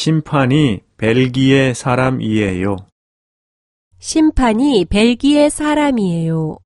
심판이 벨기에 사람이에요. 심판이 벨기에 사람이에요.